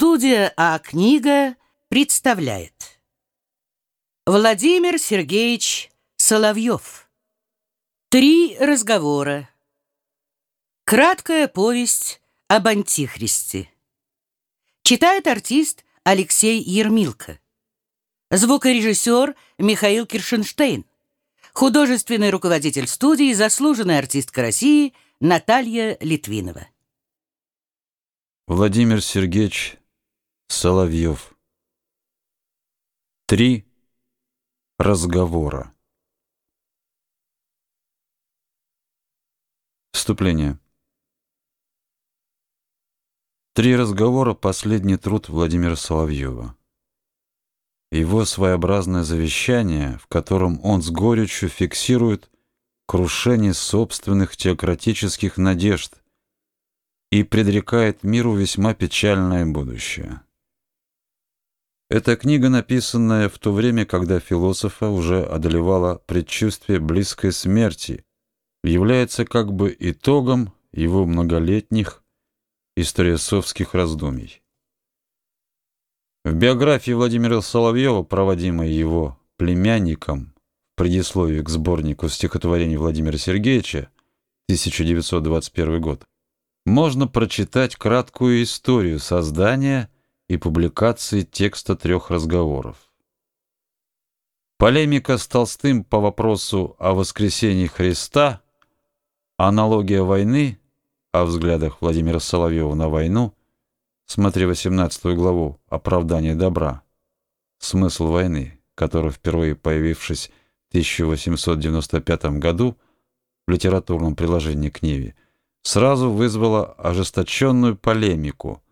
Студия А-книга представляет. Владимир Сергеевич Соловьев. Три разговора. Краткая повесть об Антихристе. Читает артист Алексей Ермилко. Звукорежиссер Михаил Киршенштейн. Художественный руководитель студии, заслуженная артистка России Наталья Литвинова. Владимир Сергеевич Соловьев. Три разговора. Вступление. Три разговора — последний труд Владимира Соловьева. Его своеобразное завещание, в котором он с горечью фиксирует крушение собственных теократических надежд, и предрекает миру весьма печальное будущее. Эта книга, написанная в то время, когда философа уже одолевало предчувствие близкой смерти, является как бы итогом его многолетних историосовских раздумий. В биографии Владимира Соловьева, проводимой его племянником в предисловии к сборнику стихотворений Владимира Сергеевича, 1921 год, можно прочитать краткую историю создания и публикации текста трех разговоров. Полемика с Толстым по вопросу о воскресении Христа, аналогия войны, о взглядах Владимира Соловьева на войну, смотри 18 главу «Оправдание добра», смысл войны, который, впервые появившись в 1895 году в литературном приложении к Ниве, сразу вызвало ожесточенную полемику.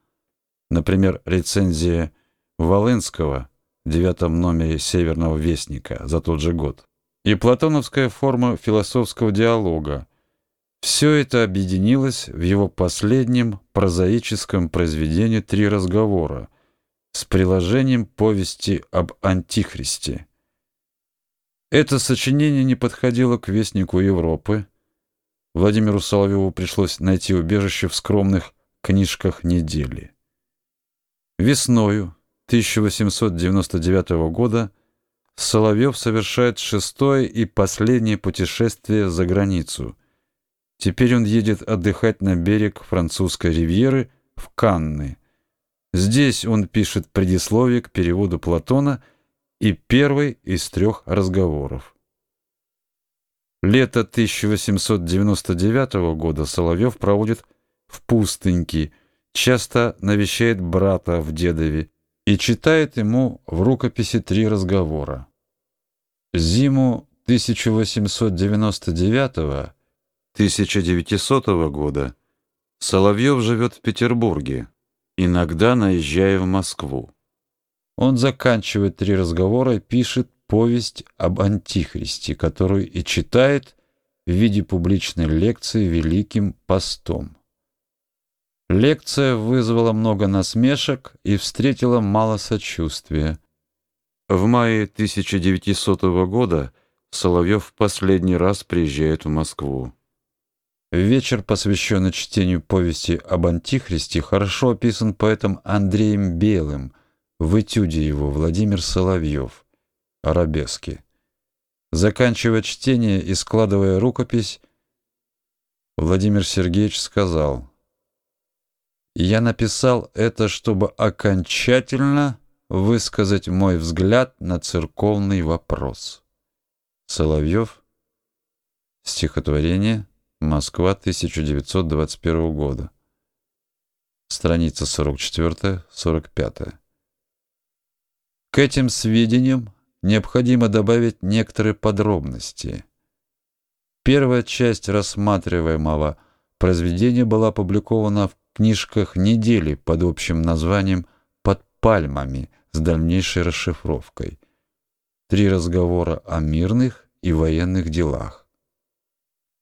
Например, рецензия Волынского в девятом номере «Северного вестника» за тот же год. И платоновская форма философского диалога. Все это объединилось в его последнем прозаическом произведении «Три разговора» с приложением повести об Антихристе. Это сочинение не подходило к вестнику Европы, Владимиру Соловьеву пришлось найти убежище в скромных книжках недели. Весною 1899 года Соловьев совершает шестое и последнее путешествие за границу. Теперь он едет отдыхать на берег французской ривьеры в Канны. Здесь он пишет предисловие к переводу Платона и первый из трех разговоров. Лето 1899 года Соловьев проводит в пустыньке, часто навещает брата в Дедове и читает ему в рукописи три разговора. Зиму 1899-1900 года Соловьев живет в Петербурге, иногда наезжая в Москву. Он заканчивает три разговора и пишет повесть об Антихристе, которую и читает в виде публичной лекции Великим постом. Лекция вызвала много насмешек и встретила мало сочувствия. В мае 1900 года Соловьев в последний раз приезжает в Москву. Вечер, посвященный чтению повести об Антихристе, хорошо описан поэтом Андреем Белым в этюде его Владимир Соловьев арабески. Заканчивая чтение и складывая рукопись, Владимир Сергеевич сказал, «Я написал это, чтобы окончательно высказать мой взгляд на церковный вопрос». Соловьев, стихотворение, Москва, 1921 года. Страница 44-45. К этим сведениям необходимо добавить некоторые подробности. Первая часть рассматриваемого произведения была опубликована в книжках недели под общим названием «Под пальмами» с дальнейшей расшифровкой. Три разговора о мирных и военных делах.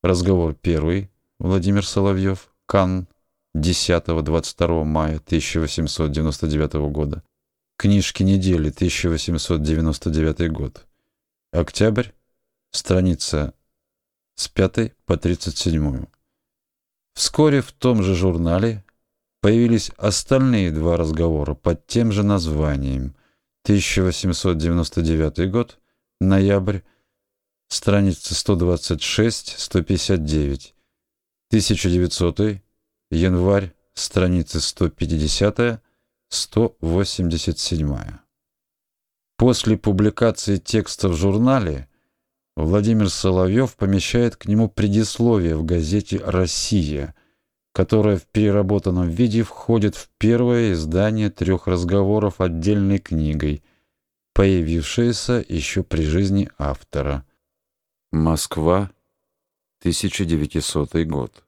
Разговор первый. Владимир Соловьев. Кан. 10-22 мая 1899 года. Книжки недели, 1899 год. Октябрь, страница с 5 по 37. Вскоре в том же журнале появились остальные два разговора под тем же названием. 1899 год, ноябрь, страницы 126-159. 1900 январь, страницы 150-187. После публикации текста в журнале Владимир Соловьев помещает к нему предисловие в газете «Россия», которое в переработанном виде входит в первое издание трех разговоров отдельной книгой, появившееся еще при жизни автора. Москва, 1900 год.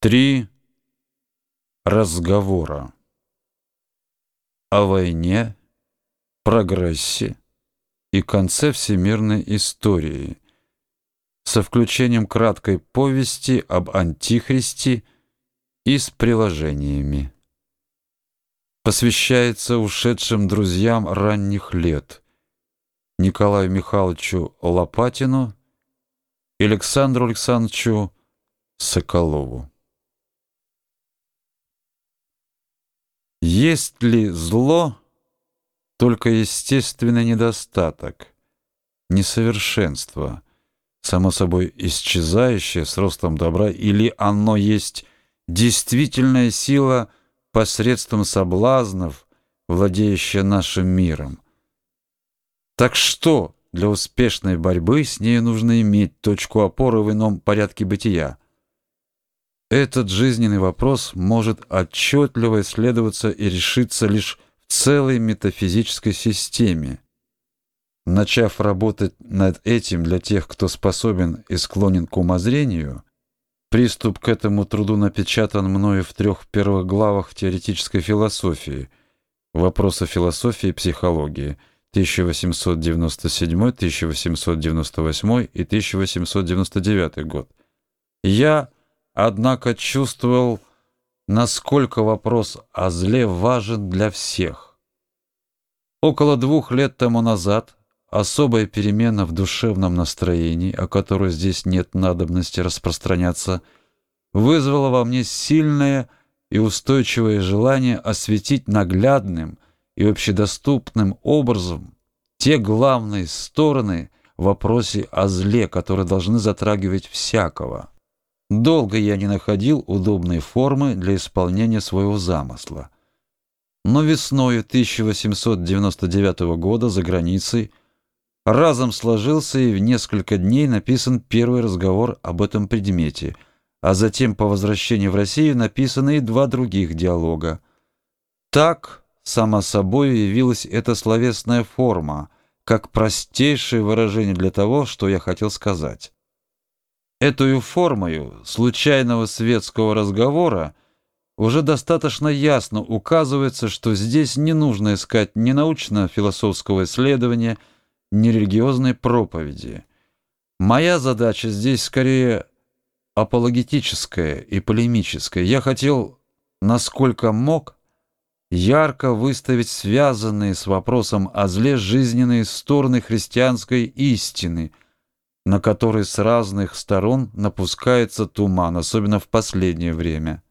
Три разговора о войне, прогрессе и конце всемирной истории, со включением краткой повести об Антихристе и с приложениями. Посвящается ушедшим друзьям ранних лет Николаю Михайловичу Лопатину и Александру Александровичу Соколову. Есть ли зло только естественный недостаток, несовершенство, само собой исчезающее с ростом добра, или оно есть действительная сила посредством соблазнов, владеющая нашим миром? Так что для успешной борьбы с ней нужно иметь точку опоры в ином порядке бытия? Этот жизненный вопрос может отчетливо исследоваться и решиться лишь целой метафизической системе. Начав работать над этим для тех, кто способен и склонен к умозрению, приступ к этому труду напечатан мною в трех первых главах теоретической философии «Вопросы философии и психологии» 1897, 1898 и 1899 год. Я, однако, чувствовал насколько вопрос о зле важен для всех. Около двух лет тому назад особая перемена в душевном настроении, о которой здесь нет надобности распространяться, вызвала во мне сильное и устойчивое желание осветить наглядным и общедоступным образом те главные стороны в вопросе о зле, которые должны затрагивать всякого. Долго я не находил удобной формы для исполнения своего замысла. Но весной 1899 года за границей разом сложился и в несколько дней написан первый разговор об этом предмете, а затем по возвращении в Россию написаны и два других диалога. Так, само собой, явилась эта словесная форма, как простейшее выражение для того, что я хотел сказать. Эту формою случайного светского разговора уже достаточно ясно указывается, что здесь не нужно искать ни научно-философского исследования, ни религиозной проповеди. Моя задача здесь скорее апологетическая и полемическая. Я хотел, насколько мог, ярко выставить связанные с вопросом о зле жизненные стороны христианской истины – на который с разных сторон напускается туман, особенно в последнее время.